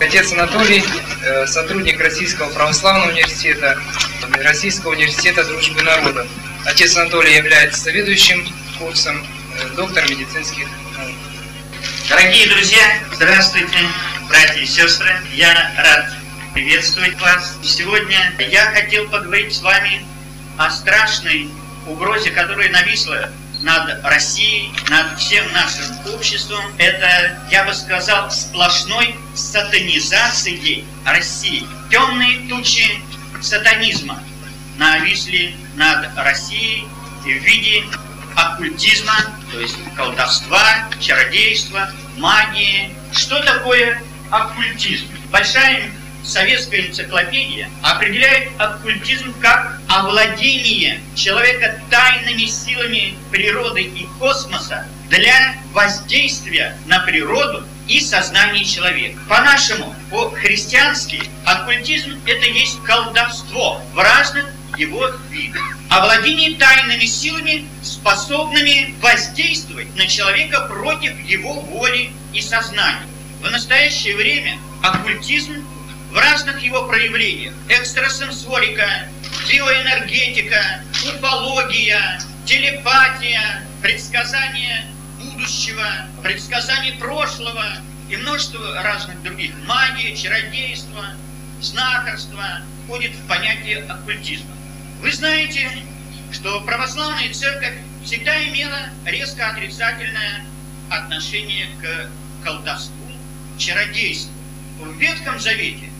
Отец Анатолий, э, сотрудник Российского православного университета, Российского университета дружбы народов. Отец Анатолий является заведующим курсом, э, доктор медицинских наук. Дорогие друзья, здравствуйте, братья и сестры. Я рад приветствовать вас. Сегодня я хотел поговорить с вами о страшной угрозе, которая нависла над Россией, над всем нашим обществом. Это, я бы сказал, сплошной сатанизацией России. Темные тучи сатанизма нависли над Россией в виде оккультизма, то есть колдовства, чародейства, магии. Что такое оккультизм? Большая советская энциклопедия определяет оккультизм как овладение человека тайными силами природы и космоса для воздействия на природу и сознание человека. По-нашему, по-христиански, оккультизм – это есть колдовство в разных его видах. Овладение тайными силами, способными воздействовать на человека против его воли и сознания. В настоящее время оккультизм в разных его проявлениях. Экстрасенсорика, биоэнергетика, уфология, телепатия, предсказание будущего, предсказание прошлого и множество разных других. Магия, чародейство, знахарство входит в понятие оккультизма. Вы знаете, что православная церковь всегда имела резко отрицательное отношение к колдовству, чародейству. В Ветхом Завете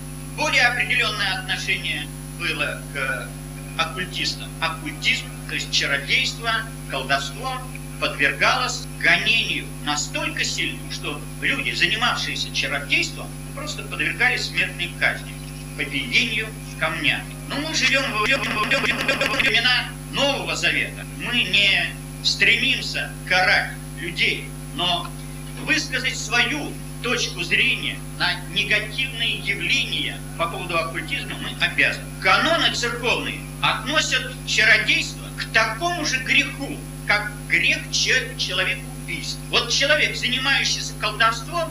более определенное отношение было к оккультистам. Оккультизм, то есть чародейство, колдовство, подвергалось гонению настолько сильному, что люди, занимавшиеся чародейством, просто подвергались смертной казни, побиению камнями. Но мы живем в времена Нового Завета. Мы не стремимся карать людей, но высказать свою точку зрения на негативные явления по поводу оккультизма мы обязаны. Каноны церковные относят чародейство к такому же греху, как грех человекоубийства. Вот человек, занимающийся колдовством,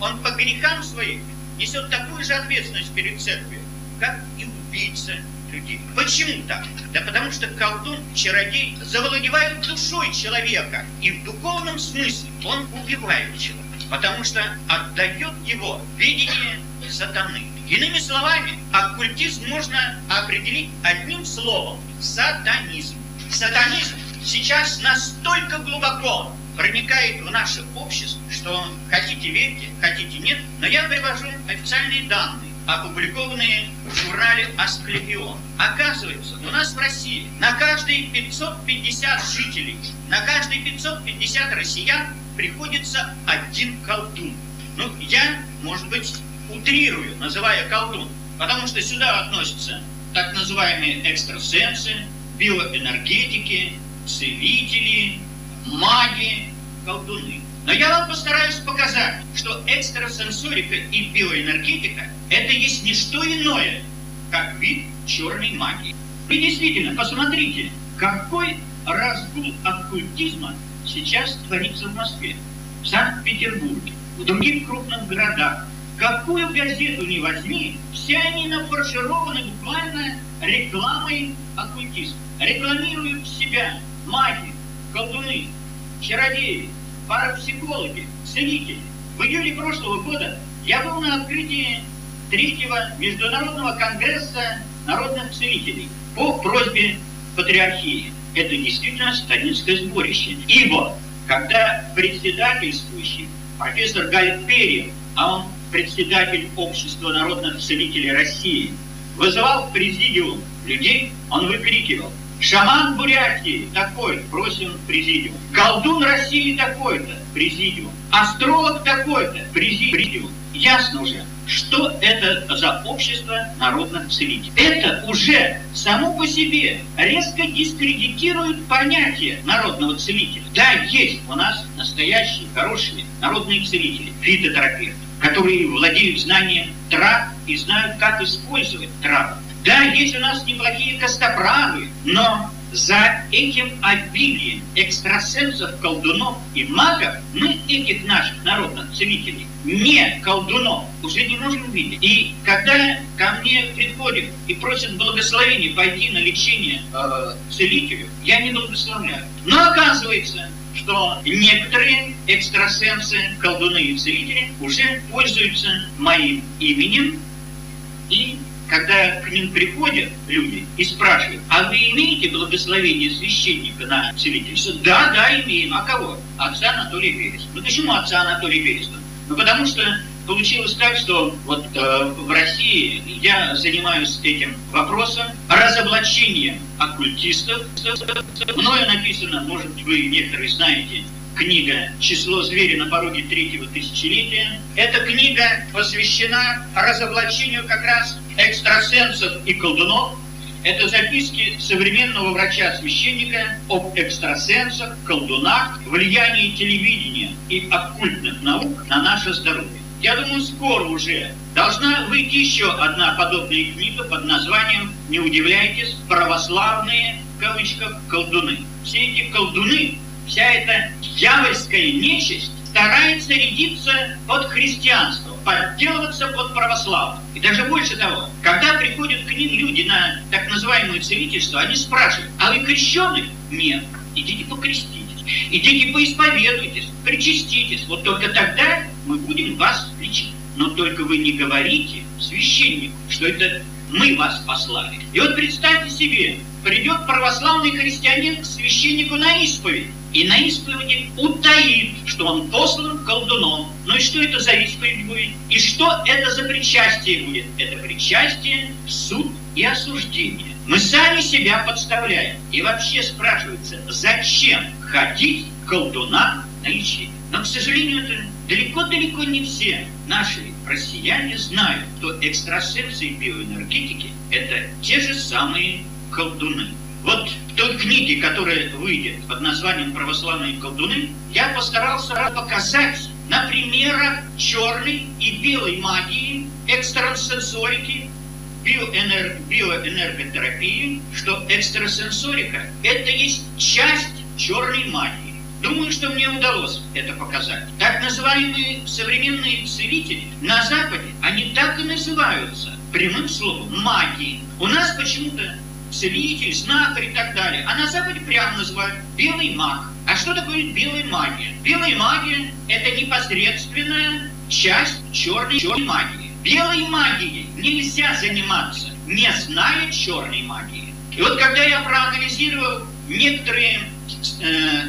он по грехам своим несет такую же ответственность перед церковью, как и убийца людей. Почему так? Да потому что колдун, чародей завладевает душой человека, и в духовном смысле он убивает человека потому что отдает его видение сатаны. Иными словами, оккультизм можно определить одним словом – сатанизм. Сатанизм сейчас настолько глубоко проникает в наше общество, что хотите верьте, хотите нет, но я привожу официальные данные, опубликованные в журнале «Асклепион». Оказывается, у нас в России на каждые 550 жителей, на каждые 550 россиян приходится один колдун. Ну, я, может быть, утрирую, называя колдун, потому что сюда относятся так называемые экстрасенсы, биоэнергетики, целители, маги, колдуны. Но я вам постараюсь показать, что экстрасенсорика и биоэнергетика – это есть не что иное, как вид черной магии. И действительно, посмотрите, какой разгул оккультизма сейчас творится в Москве, в Санкт-Петербурге, в других крупных городах. Какую газету не возьми, все они нафаршированы буквально рекламой оккультизма. Рекламируют себя маги, колдуны, чародеи, парапсихологи, целители. В июле прошлого года я был на открытии третьего Международного конгресса народных целителей по просьбе патриархии это действительно сатанинское сборище. Ибо, когда председательствующий профессор Галит Перьев, а он председатель Общества народных целителей России, вызывал в президиум людей, он выкрикивал «Шаман Бурятии такой просим президиум, колдун России такой-то президиум, астролог такой-то президиум». Ясно уже, что это за общество народных целителей. Это уже само по себе резко дискредитирует понятие народного целителя. Да, есть у нас настоящие, хорошие народные целители, фитотерапевты, которые владеют знанием трав и знают, как использовать травы. Да, есть у нас неплохие костоправы, но за этим обилием экстрасенсов, колдунов и магов мы этих наших народных целителей, не колдунов, уже не можем видеть. И когда ко мне приходят и просят благословения пойти на лечение э, целителю, я не благословляю. Но оказывается, что некоторые экстрасенсы, колдуны и целители уже пользуются моим именем и когда к ним приходят люди и спрашивают, а вы имеете благословение священника на целительство? Да, да, имеем. А кого? Отца Анатолия Береста. Ну почему отца Анатолия Береста? Ну потому что получилось так, что вот э, в России я занимаюсь этим вопросом разоблачения оккультистов. Мною написано, может вы некоторые знаете, книга «Число зверя на пороге третьего тысячелетия». Эта книга посвящена разоблачению как раз экстрасенсов и колдунов. Это записки современного врача-священника об экстрасенсах, колдунах, влиянии телевидения и оккультных наук на наше здоровье. Я думаю, скоро уже должна выйти еще одна подобная книга под названием «Не удивляйтесь, православные, в кавычках, колдуны». Все эти колдуны вся эта дьявольская нечисть старается рядиться под христианство, подделываться под православие. И даже больше того, когда приходят к ним люди на так называемое целительство, они спрашивают, а вы крещены? Нет. Идите покреститесь, идите поисповедуйтесь, причаститесь. Вот только тогда мы будем вас лечить. Но только вы не говорите священнику, что это мы вас послали. И вот представьте себе, придет православный христианин к священнику на исповедь, и на исповеди утаит, что он послан колдуном. Ну и что это за исповедь будет? И что это за причастие будет? Это причастие, суд и осуждение. Мы сами себя подставляем. И вообще спрашивается, зачем ходить колдуна на лечение? Но, к сожалению, это далеко-далеко не все наши россияне знают, что экстрасенсы и биоэнергетики – это те же самые колдуны. Вот в той книге, которая выйдет под названием «Православные колдуны», я постарался показать на примерах черной и белой магии, экстрасенсорики, биоэнер... биоэнерготерапии, что экстрасенсорика – это есть часть черной магии. Думаю, что мне удалось это показать. Так называемые современные целители на Западе, они так и называются, прямым словом, магии. У нас почему-то целитель, знахарь и так далее. А на Западе прямо называют белый маг. А что такое белая магия? Белая магия – это непосредственная часть черной, черной магии. Белой магией нельзя заниматься, не зная черной магии. И вот когда я проанализировал некоторые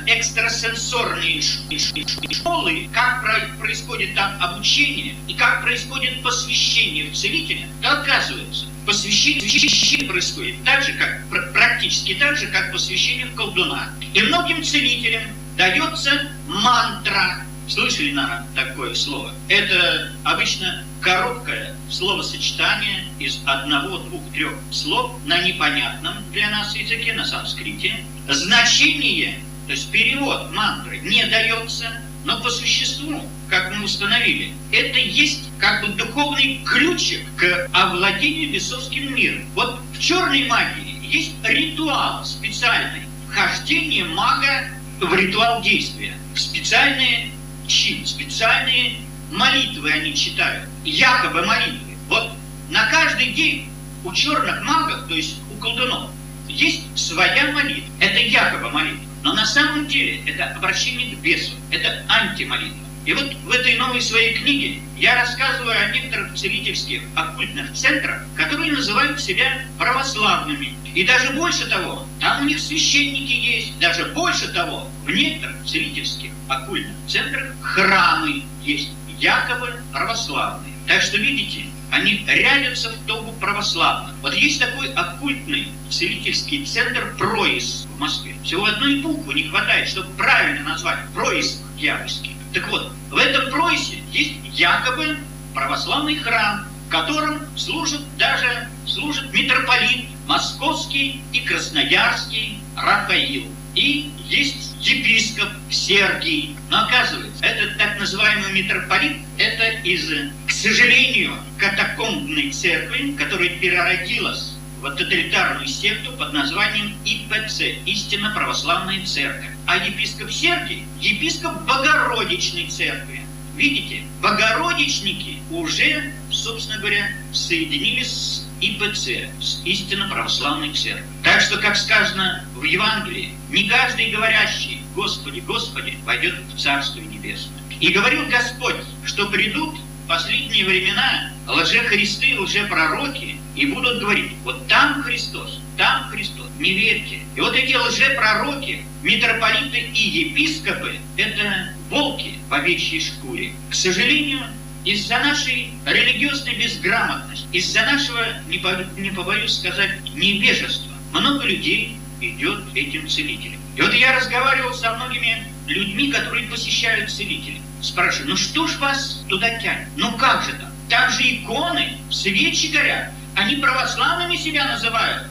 экстрасенсорные школы, как происходит там обучение и как происходит посвящение в целителя, то оказывается, посвящение происходит так же, как практически так же, как посвящение в колдуна. И многим целителям дается мантра. Слышали, наверное, такое слово? Это обычно короткое словосочетание из одного, двух, трех слов на непонятном для нас языке, на санскрите. Значение, то есть перевод мантры не дается, но по существу, как мы установили, это есть как бы духовный ключик к овладению бесовским миром. Вот в черной магии есть ритуал специальный. Вхождение мага в ритуал действия. Специальные чин, специальные молитвы они читают. Якобы молитвы. Вот на каждый день у черных магов, то есть у колдунов, есть своя молитва. Это якобы молитва. Но на самом деле это обращение к бесу, это антимолитва. И вот в этой новой своей книге я рассказываю о некоторых целительских оккультных центрах, которые называют себя православными. И даже больше того, там у них священники есть, даже больше того, в некоторых целительских оккультных центрах храмы есть, якобы православные. Так что видите, они рядятся в тогу православных. Вот есть такой оккультный целительский центр «Проис» в Москве. Всего одной буквы не хватает, чтобы правильно назвать «Проис» дьявольский. Так вот, в этом «Происе» есть якобы православный храм, в котором служит даже служит митрополит Московский и Красноярский Рафаил. И есть епископ Сергий. Но оказывается, этот так называемый митрополит, это из, к сожалению, катакомбной церкви, которая переродилась в тоталитарную секту под названием ИПЦ, Истинно Православная Церковь. А епископ Сергий – епископ Богородичной Церкви. Видите, богородичники уже, собственно говоря, соединились с ИПЦ, истинно православной церковью. Так что, как сказано в Евангелии, не каждый говорящий «Господи, Господи» войдет в Царство Небесное. И говорил Господь, что придут последние времена лжехристы, лжепророки, и будут говорить, вот там Христос, там Христос, не верьте. И вот эти лжепророки, митрополиты и епископы, это волки в овечьей шкуре. К сожалению, из-за нашей религиозной безграмотности, из-за нашего, не, по, не побоюсь сказать, невежества, много людей идет этим целителем. И вот я разговаривал со многими людьми, которые посещают целителей. Спрашиваю, ну что ж вас туда тянет? Ну как же там? Там же иконы, свечи горят. Они православными себя называют.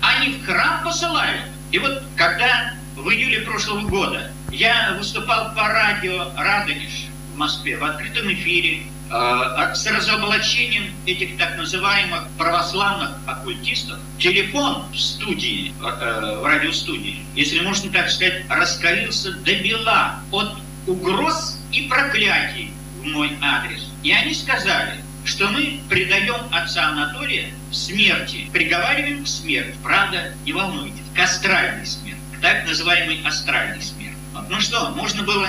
Они в храм посылают. И вот когда в июле прошлого года я выступал по радио «Радонеж» Москве в открытом эфире э, с разоблачением этих так называемых православных оккультистов. Телефон в студии, э, в радиостудии, если можно так сказать, раскалился до бела от угроз и проклятий в мой адрес. И они сказали, что мы предаем отца Анатолия смерти, приговариваем к смерти. Правда, не волнуйтесь, к астральной смерти, к так называемой астральной смерти. Ну что, можно было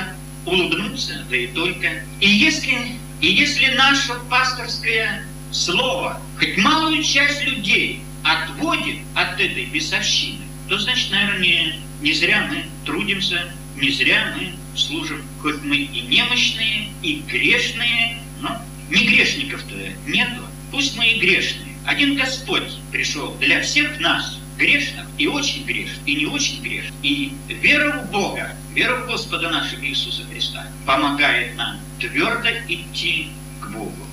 улыбнуться, да и только. И если, и если наше пасторское слово хоть малую часть людей отводит от этой бесовщины, то значит, наверное, не, не зря мы трудимся, не зря мы служим, хоть мы и немощные, и грешные, но не грешников-то нету, пусть мы и грешные. Один Господь пришел для всех нас, грешных и очень грешных, и не очень грешных. И вера в Бога, вера в Господа нашего Иисуса Христа помогает нам твердо идти к Богу.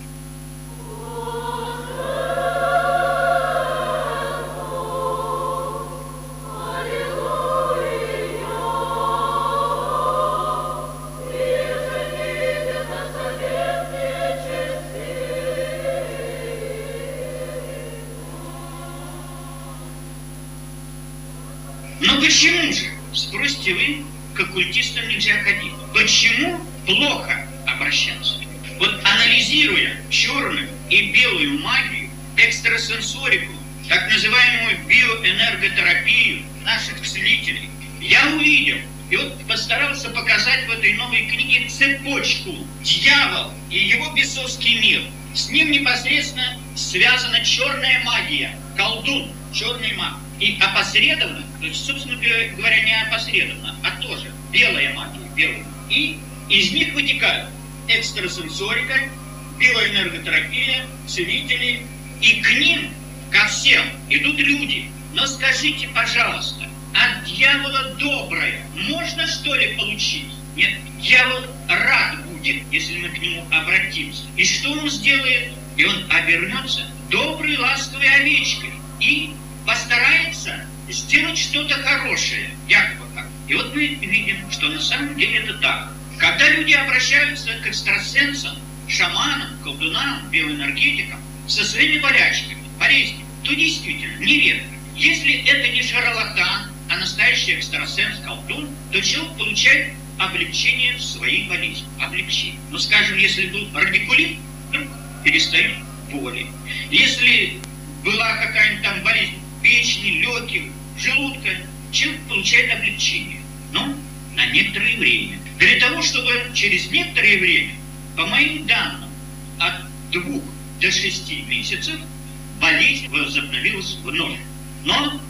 Оккультистам нельзя ходить? Почему плохо обращаться? Вот анализируя черную и белую магию, экстрасенсорику, так называемую биоэнерготерапию наших целителей, я увидел, и вот постарался показать в этой новой книге цепочку «Дьявол и его бесовский мир». С ним непосредственно связана черная магия, колдун, черный маг. И опосредованно, то есть, собственно говоря, не опосредованно, а тоже белая магия, белая. И из них вытекают экстрасенсорика, биоэнерготерапия, целители, и к ним, ко всем, идут люди. Но скажите, пожалуйста, от дьявола доброе можно что ли получить? Нет, дьявол рад будет, если мы к нему обратимся. И что он сделает? И он обернется доброй, ласковой овечкой и постарается сделать что-то хорошее, якобы И вот мы видим, что на самом деле это так. Когда люди обращаются к экстрасенсам, шаманам, колдунам, биоэнергетикам со своими болячками, болезнями, то действительно неверно. Если это не шарлатан, а настоящий экстрасенс, колдун, то человек получает облегчение своей болезни. Облегчение. Ну, скажем, если был радикулит, вдруг перестают боли. Если была какая-нибудь там болезнь печени, легких, желудка, человек получает облегчение. Но на некоторое время. Для того, чтобы через некоторое время, по моим данным, от двух до шести месяцев болезнь возобновилась вновь. Но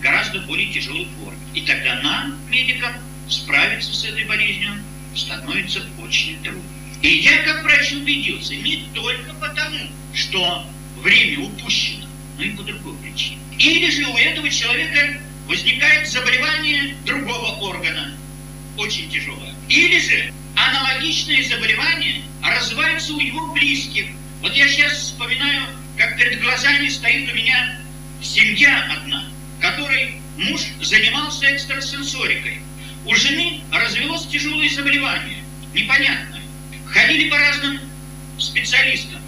гораздо более тяжелой форме. И тогда нам, медикам, справиться с этой болезнью становится очень трудно. И я как врач убедился, не только потому, что время упущено, но и по другой причине. Или же у этого человека возникает заболевание другого органа, очень тяжелое. Или же аналогичные заболевания развиваются у его близких. Вот я сейчас вспоминаю, как перед глазами стоит у меня семья одна, которой муж занимался экстрасенсорикой. У жены развелось тяжелое заболевание, непонятное. Ходили по разным специалистам,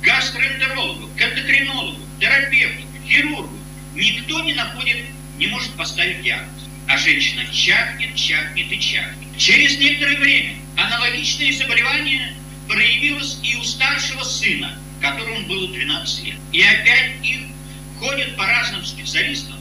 к гастроэнтерологу, к эндокринологу, терапевту, хирургу никто не находит, не может поставить диагноз. А женщина чахнет, чахнет и чахнет. Через некоторое время аналогичное заболевание проявилось и у старшего сына, которому было 12 лет. И опять их ходят по разным специалистам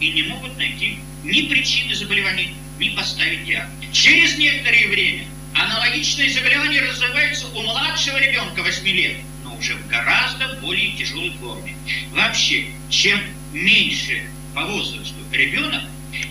и не могут найти ни причины заболевания, ни поставить диагноз. Через некоторое время аналогичное заболевание развивается у младшего ребенка 8 лет, но уже в гораздо более тяжелой форме. Вообще, чем меньше по возрасту ребенок,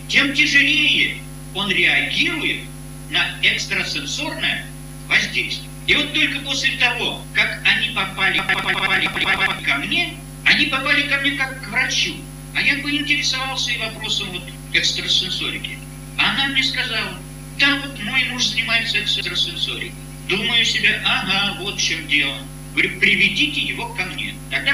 тем тяжелее он реагирует на экстрасенсорное воздействие. И вот только после того, как они попали, попали, попали ко мне, они попали ко мне как к врачу. А я поинтересовался и вопросом вот экстрасенсорики. Она мне сказала, да, вот мой муж занимается экстрасенсорикой. Думаю себе, ага, вот в чем дело. Говорю, приведите его ко мне, тогда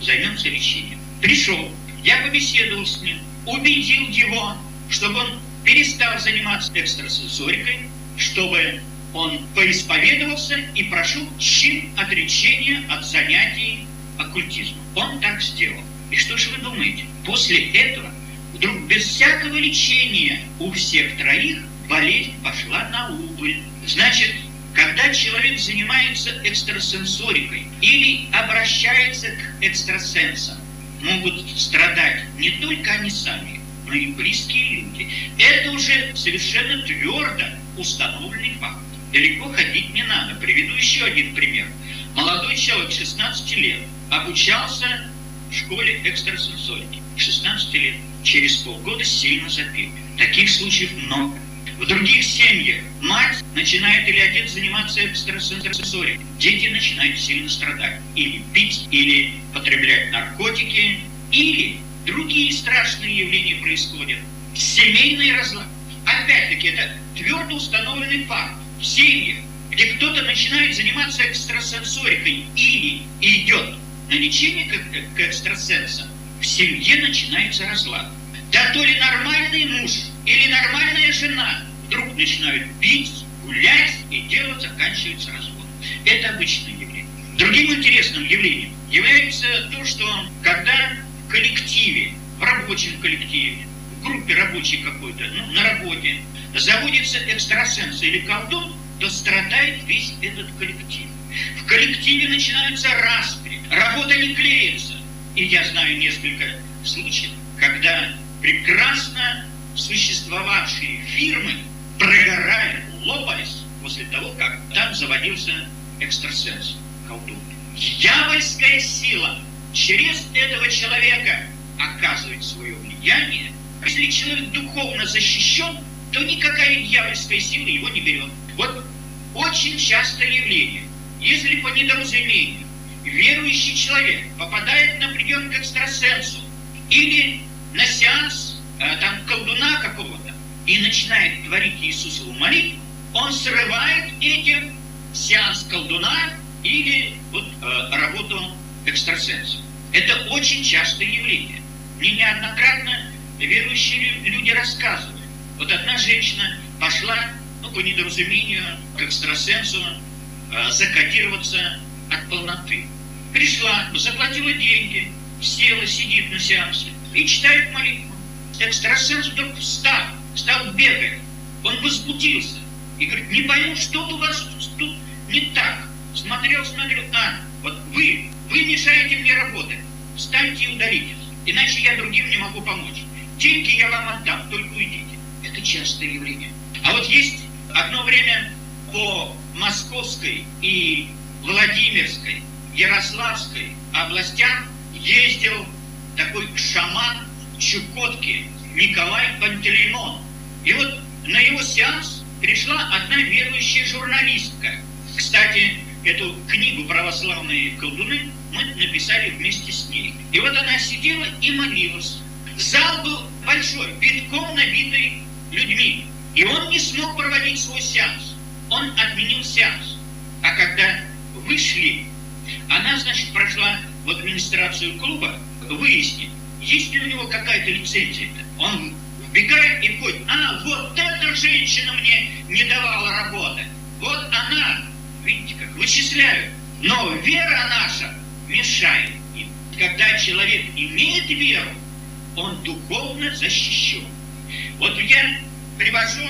займемся лечением. Пришел, я побеседовал с ним, убедил его, чтобы он перестал заниматься экстрасенсорикой, чтобы он поисповедовался и прошел чин отречения от занятий оккультизмом. Он так сделал. И что же вы думаете? После этого вдруг без всякого лечения у всех троих болезнь пошла на убыль. Значит, когда человек занимается экстрасенсорикой или обращается к экстрасенсам, могут страдать не только они сами, но и близкие люди. Это уже совершенно твердо установленный факт. Далеко ходить не надо. Приведу еще один пример. Молодой человек, 16 лет, обучался в школе экстрасенсорики. 16 лет. Через полгода сильно запил. Таких случаев много. В других семьях мать начинает или отец заниматься экстрасенсорикой. Дети начинают сильно страдать. Или пить, или потреблять наркотики, или другие страшные явления происходят. Семейный разлад. Опять-таки, это твердо установленный факт в семьях, где кто-то начинает заниматься экстрасенсорикой или идет на лечение к, к экстрасенсам, в семье начинается разлад. Да то ли нормальный муж или нормальная жена вдруг начинают пить, гулять, и дело заканчивается разводом. Это обычное явление. Другим интересным явлением является то, что когда в коллективе, в рабочем коллективе, в группе рабочей какой-то, ну, на работе, заводится экстрасенс или колдун, то страдает весь этот коллектив. В коллективе начинаются распри, работа не клеится. И я знаю несколько случаев, когда прекрасно существовавшие фирмы прогорали, лопались после того, как там заводился экстрасенс, колдун. Дьявольская сила через этого человека оказывает свое влияние. Если человек духовно защищен, то никакая дьявольская сила его не берет. Вот очень частое явление. Если по недоразумению верующий человек попадает на прием к экстрасенсу или на сеанс э, там колдуна какого-то и начинает творить Иисусову молитву, он срывает этим сеанс колдуна или вот, э, работу экстрасенса. Это очень частое явление. Мне неоднократно верующие люди рассказывают, вот одна женщина пошла, ну, по недоразумению, к экстрасенсу, э, закодироваться от полноты. Пришла, заплатила деньги, села, сидит на сеансе и читает молитву. Экстрасенс вдруг встал, стал бегать. Он возбудился и говорит, не пойму, что у вас тут не так. Смотрел, смотрел, а, вот вы, вы мешаете мне работать. Встаньте и удалитесь, иначе я другим не могу помочь. Деньги я вам отдам, только уйдите. Это частое явление. А вот есть одно время по Московской и Владимирской, Ярославской областям ездил такой шаман Чукотки Николай Пантелеймон. И вот на его сеанс пришла одна верующая журналистка. Кстати, эту книгу «Православные колдуны» мы написали вместе с ней. И вот она сидела и молилась. Зал был большой, битком набитый людьми. И он не смог проводить свой сеанс. Он отменил сеанс. А когда вышли, она, значит, прошла в администрацию клуба выяснить, есть ли у него какая-то лицензия-то. Он вбегает и ходит, а, вот эта женщина мне не давала работы. Вот она, видите, как вычисляют. Но вера наша мешает им. когда человек имеет веру, он духовно защищен. Вот я привожу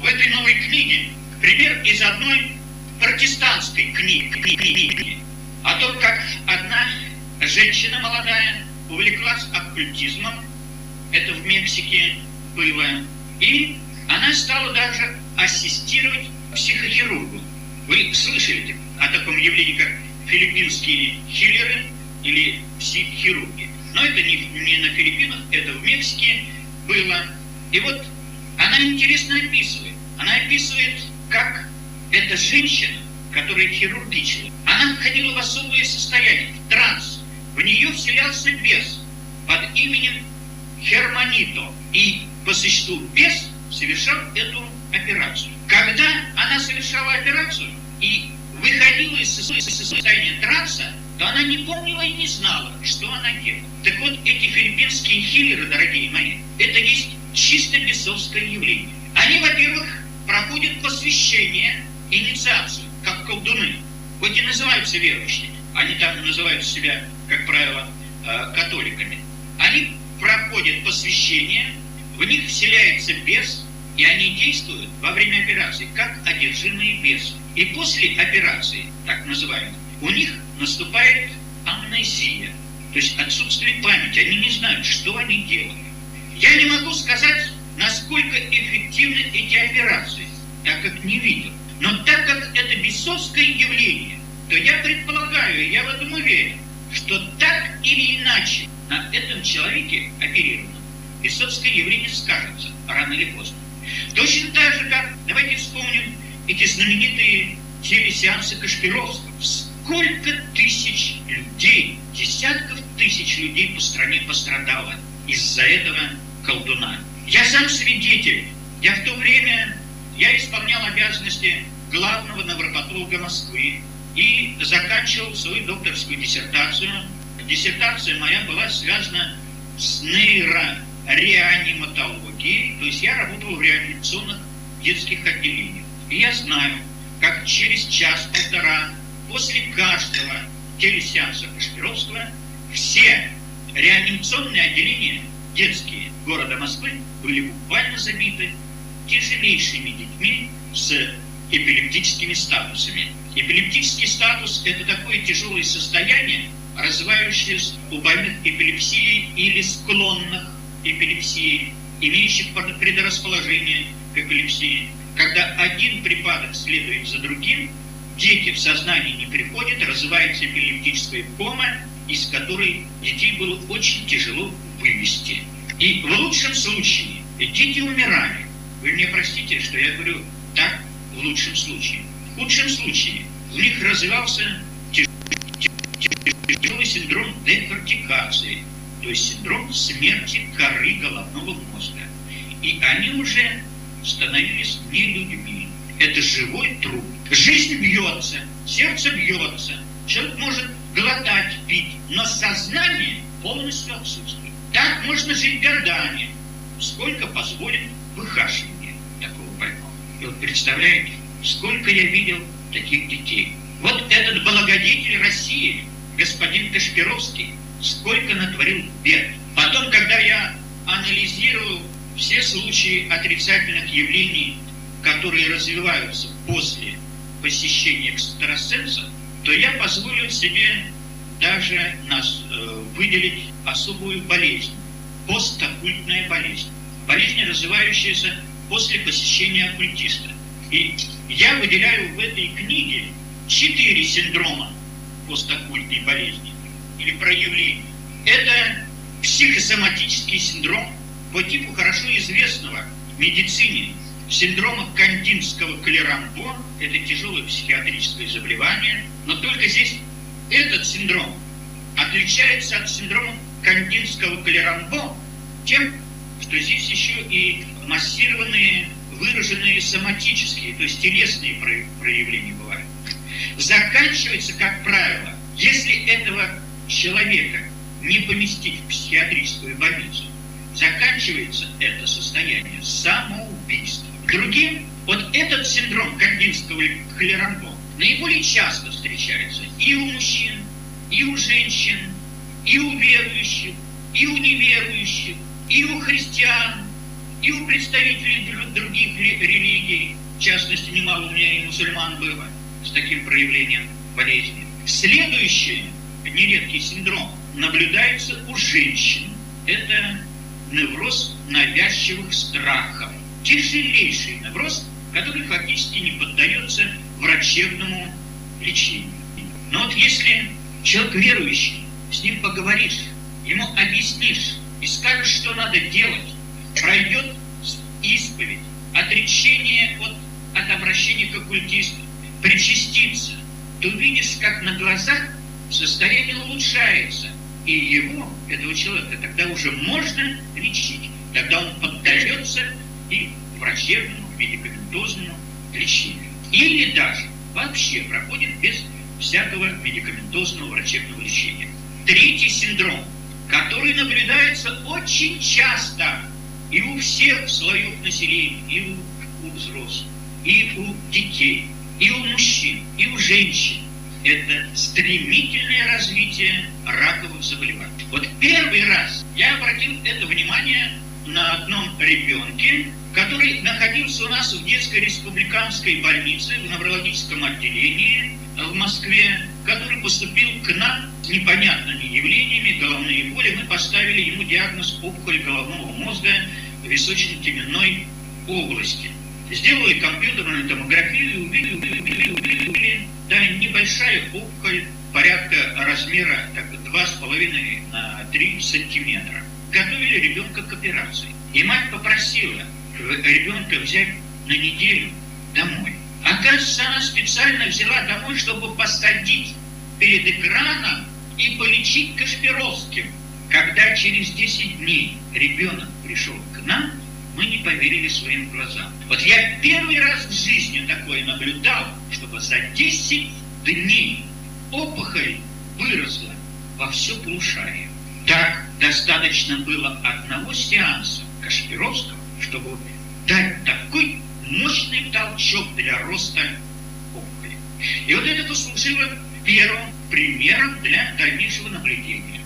в этой новой книге пример из одной протестантской книги, книги о том, как одна женщина молодая увлеклась оккультизмом, это в Мексике было, и она стала даже ассистировать психохирургу. Вы слышали о таком явлении, как филиппинские хиллеры или психохирурги? Но это не, не на Филиппинах, это в Мексике было. И вот она интересно описывает. Она описывает, как эта женщина, которая хирургичила, она входила в особое состояние, в транс. В нее вселялся бес под именем Хермонито. И по существу бес совершал эту операцию. Когда она совершала операцию и выходила из состояния транса, то она не помнила и не знала, что она делала. Так вот, эти филиппинские хиллеры, дорогие мои, это есть чисто бесовское явление. Они, во-первых, проходят посвящение, инициацию, как колдуны. Хоть и называются верующими, они там называют себя, как правило, э, католиками. Они проходят посвящение, в них вселяется бес, и они действуют во время операции, как одержимые бесы. И после операции, так называемой, у них наступает амнезия, то есть отсутствие памяти. Они не знают, что они делают. Я не могу сказать, насколько эффективны эти операции, так как не видел. Но так как это бесовское явление, то я предполагаю, я в этом уверен, что так или иначе на этом человеке оперированном бесовское явление скажется рано или поздно. Точно так же, как, давайте вспомним эти знаменитые телесеансы Кашпировского. Сколько тысяч людей, десятков тысяч людей по стране пострадало из-за этого колдуна. Я сам свидетель. Я в то время, я исполнял обязанности главного невропатолога Москвы и заканчивал свою докторскую диссертацию. Диссертация моя была связана с нейрореаниматологией, то есть я работал в реанимационных детских отделениях. И я знаю, как через час-полтора после каждого телесеанса Кашпировского все реанимационные отделения детские города Москвы были буквально забиты тяжелейшими детьми с эпилептическими статусами. Эпилептический статус – это такое тяжелое состояние, развивающееся у больных эпилепсией или склонных эпилепсией, имеющих предрасположение к эпилепсии. Когда один припадок следует за другим, дети в сознание не приходят, развивается эпилептическая кома, из которой детей было очень тяжело вывести. И в лучшем случае дети умирали. Вы мне простите, что я говорю так, в лучшем случае. В худшем случае у них развивался тяжелый синдром декортикации, то есть синдром смерти коры головного мозга. И они уже становились не людьми. Это живой труп. Жизнь бьется, сердце бьется, человек может глотать, пить, но сознание полностью отсутствует. Так можно жить годами, сколько позволит больного. И вот представляете, сколько я видел таких детей. Вот этот благодетель России, господин Кашпировский, сколько натворил бед. Потом, когда я анализировал все случаи отрицательных явлений, которые развиваются после посещения экстрасенса, то я позволил себе даже нас э, выделить особую болезнь, постоккультная болезнь. Болезнь, развивающаяся после посещения оккультиста. И я выделяю в этой книге четыре синдрома постоккультной болезни или проявления. Это психосоматический синдром по типу хорошо известного в медицине синдрома кандинского клерамбо. Это тяжелое психиатрическое заболевание. Но только здесь этот синдром отличается от синдрома кандинского клерамбо тем, что здесь еще и массированные, выраженные соматические, то есть телесные проявления бывают. Заканчивается, как правило, если этого человека не поместить в психиатрическую больницу, заканчивается это состояние самоубийством. Другим, вот этот синдром кандинского клерамбо наиболее часто встречается и у мужчин, и у женщин, и у верующих, и у неверующих, и у христиан, и у представителей других религий. В частности, немало у меня и мусульман было с таким проявлением болезни. Следующий нередкий синдром наблюдается у женщин. Это невроз навязчивых страхов. Тяжелейший невроз, который фактически не поддается врачебному лечению. Но вот если человек верующий, с ним поговоришь, ему объяснишь и скажешь, что надо делать, пройдет исповедь, отречение от, от обращения к оккультисту, причаститься, то видишь, как на глазах состояние улучшается. И его, этого человека, тогда уже можно лечить. Тогда он поддается и врачебному, медикаментозному лечению. Или даже вообще проходит без всякого медикаментозного врачебного лечения. Третий синдром, который наблюдается очень часто и у всех слоев населения, и у, у взрослых, и у детей, и у мужчин, и у женщин, это стремительное развитие раковых заболеваний. Вот первый раз я обратил это внимание на одном ребенке, который находился у нас в детской республиканской больнице в неврологическом отделении в Москве, который поступил к нам с непонятными явлениями головные боли. Мы поставили ему диагноз опухоль головного мозга височно-теменной области. Сделали компьютерную томографию и увидели, увидели, увидели, да, небольшая опухоль порядка размера так, 2,5 на 3 сантиметра. Готовили ребенка к операции. И мать попросила ребенка взять на неделю домой. Оказывается, она специально взяла домой, чтобы посадить перед экраном и полечить Кашпировским. Когда через 10 дней ребенок пришел к нам, мы не поверили своим глазам. Вот я первый раз в жизни такое наблюдал, чтобы за 10 дней опухоль выросла во все полушарие. Так достаточно было одного сеанса Кашпировского, чтобы дать такой мощный толчок для роста опухоли. И вот это послужило первым примером для дальнейшего наблюдения.